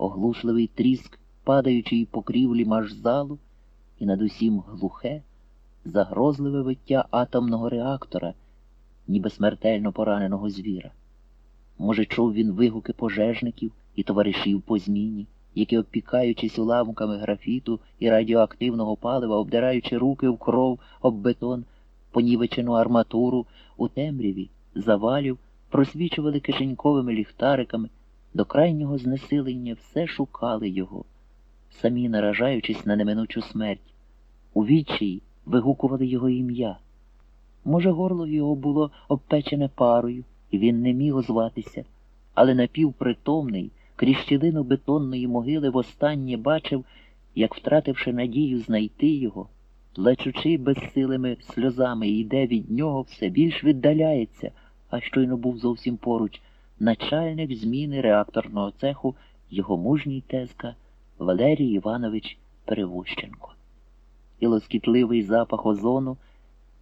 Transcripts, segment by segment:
оглушливий тріск падаючої покрівлі маршзалу і над усім глухе, загрозливе виття атомного реактора, ніби смертельно пораненого звіра. Може, чув він вигуки пожежників і товаришів по зміні, які, обпікаючись уламками графіту і радіоактивного палива, обдираючи руки в кров об бетон, понівечену арматуру, у темряві, завалів, просвічували кишеньковими ліхтариками, до крайнього знесилення все шукали його, самі наражаючись на неминучу смерть. У відчаї вигукували його ім'я. Може, горло його було обпечене парою, і він не міг озватися, але напівпритомний, крізь щілину бетонної могили востаннє бачив, як, втративши надію знайти його, плачучи безсилими сльозами, йде від нього, все більш віддаляється, а щойно був зовсім поруч, начальник зміни реакторного цеху, його мужній тезка Валерій Іванович Перевощенко. І лоскітливий запах озону,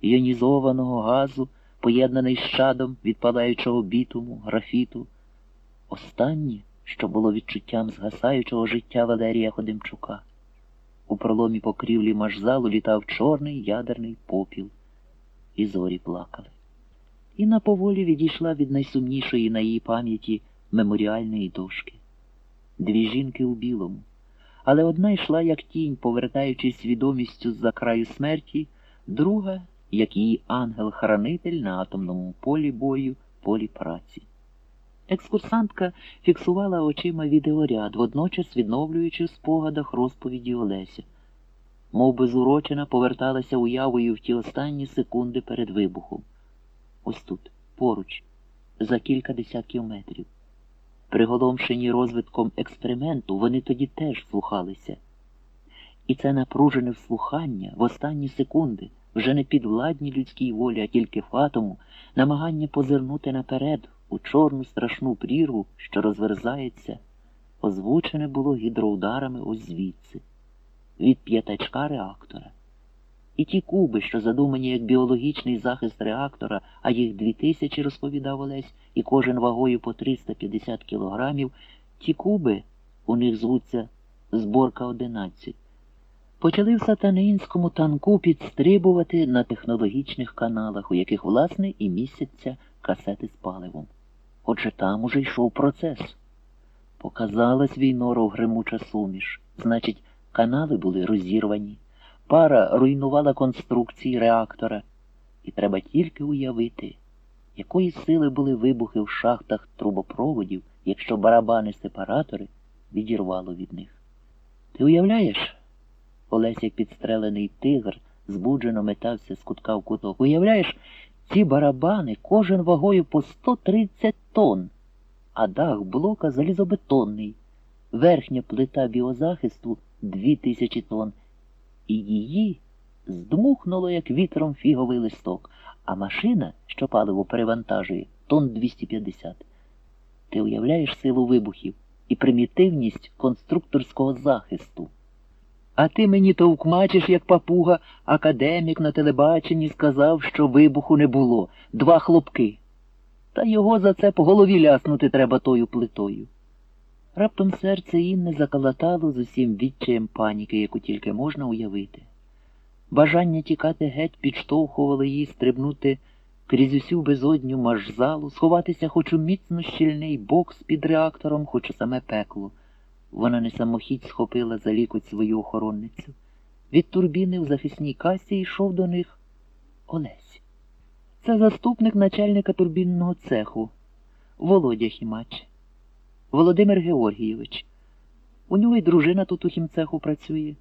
іонізованого газу, поєднаний з чадом відпадаючого бітуму, графіту. Останнє, що було відчуттям згасаючого життя Валерія Ходимчука. У проломі покрівлі машзалу літав чорний ядерний попіл, і зорі плакали. Інна поволі відійшла від найсумнішої на її пам'яті меморіальної дошки. Дві жінки у білому, але одна йшла, як тінь, повертаючись свідомістю з-за краю смерті, друга, як її ангел-хранитель на атомному полі бою, полі праці. Екскурсантка фіксувала очима відеоряд, водночас відновлюючи в спогадах розповіді Олеся. Мов би зурочена, поверталася уявою в ті останні секунди перед вибухом. Ось тут, поруч, за кілька десятків метрів. Приголомшені розвитком експерименту, вони тоді теж слухалися. І це напружене вслухання в останні секунди, вже не підвладні людській волі, а тільки фатому, намагання позирнути наперед у чорну страшну прірву, що розверзається, озвучене було гідроударами ось звідси, від п'ятачка реактора. І ті куби, що задумані як біологічний захист реактора, а їх дві тисячі, розповідав Олесь, і кожен вагою по 350 кілограмів, ті куби, у них звуться зборка 11, почали в сатанинському танку підстрибувати на технологічних каналах, у яких, власне, і містяться касети з паливом. Отже, там уже йшов процес. Показалась війноров гримуча суміш, значить, канали були розірвані. Пара руйнувала конструкції реактора, і треба тільки уявити, якої сили були вибухи в шахтах трубопроводів, якщо барабани-сепаратори відірвало від них. Ти уявляєш? Олесь, як підстрелений тигр, збуджено метався з кутка в куток. Уявляєш, ці барабани кожен вагою по 130 тонн, а дах блока залізобетонний, верхня плита біозахисту 2000 тонн і її здмухнуло, як вітром фіговий листок, а машина, що паливо перевантажує, тонн 250. Ти уявляєш силу вибухів і примітивність конструкторського захисту. А ти мені товкмачиш, як папуга, академік на телебаченні сказав, що вибуху не було, два хлопки. Та його за це по голові ляснути треба тою плитою. Раптом серце Інни заколотало з усім відчаєм паніки, яку тільки можна уявити. Бажання тікати геть підштовхувало її стрибнути крізь усю безодню машзалу, сховатися хоч у міцно щільний бокс під реактором, хоч у саме пекло. Вона не самохідь схопила за лікоть свою охоронницю. Від турбіни в захисній касі йшов до них Олесь. Це заступник начальника турбінного цеху Володя Хімач. Володимир Георгійович. У нього й дружина тут у хімцеху працює.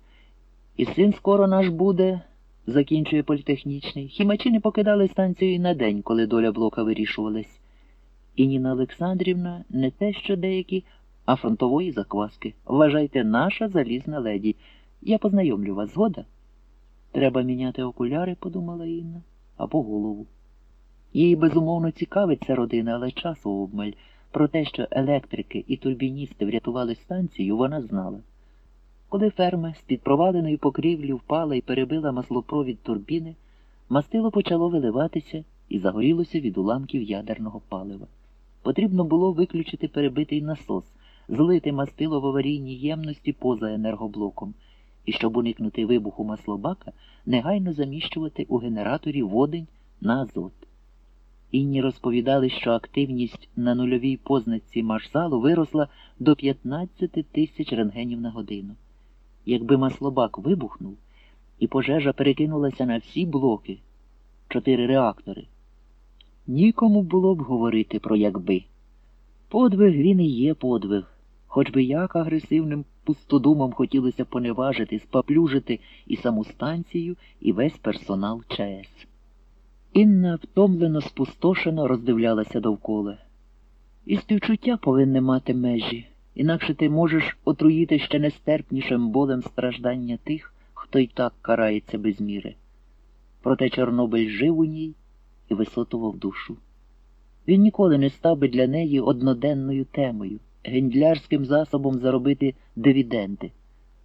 І син скоро наш буде, закінчує політехнічний. Хімачі не покидали станцію і на день, коли доля блока вирішувалась. І Ніна Олександрівна не те, що деякі, а фронтової закваски. Вважайте, наша залізна леді. Я познайомлю вас, згода? Треба міняти окуляри, подумала Інна, або голову. Їй безумовно цікавить ця родина, але часу обмаль. Про те, що електрики і турбіністи врятували станцію, вона знала. Коли ферма з-під проваленої покрівлі впала і перебила маслопровід турбіни, мастило почало виливатися і загорілося від уламків ядерного палива. Потрібно було виключити перебитий насос, злити мастило в аварійній ємності поза енергоблоком, і щоб уникнути вибуху маслобака, негайно заміщувати у генераторі водень на азот. Інні розповідали, що активність на нульовій позначці маршзалу виросла до 15 тисяч рентгенів на годину. Якби маслобак вибухнув, і пожежа перекинулася на всі блоки, чотири реактори, нікому було б говорити про якби. Подвиг він і є подвиг, хоч би як агресивним пустодумом хотілося поневажити, спаплюжити і саму станцію, і весь персонал ЧАЕС. Інна втомлено спустошено роздивлялася довкола. І співчуття повинне мати межі, інакше ти можеш отруїти ще нестерпнішим болем страждання тих, хто й так карається без міри. Проте Чорнобиль жив у ній і висотував душу. Він ніколи не став би для неї одноденною темою, гендлярським засобом заробити дивіденди.